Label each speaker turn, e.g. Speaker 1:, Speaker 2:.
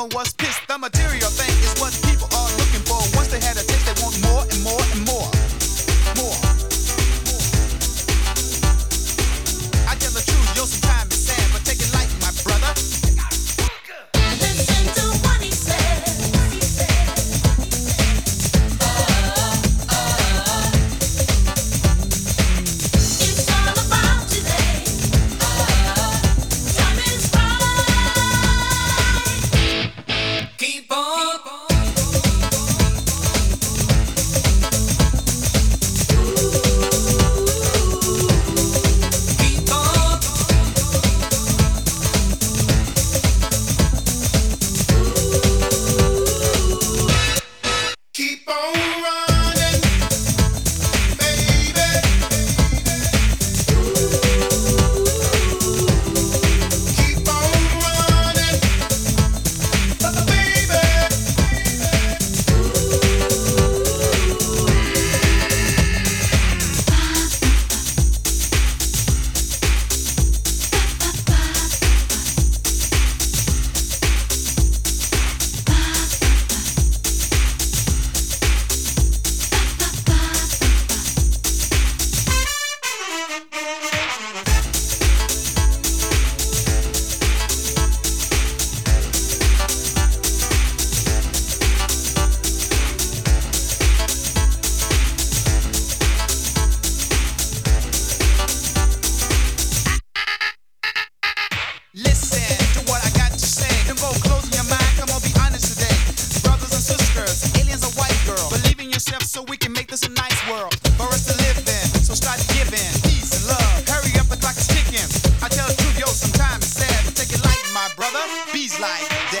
Speaker 1: mama was pissed. The material thing is what people are looking for. Once they had a taste, they want more and more and more. yourself so we can make this a nice world for us to live in. So start giving peace and love. Hurry up, the clock is ticking. I tell the truth, yo, sometimes it's sad, take it light, my brother. Bees like that.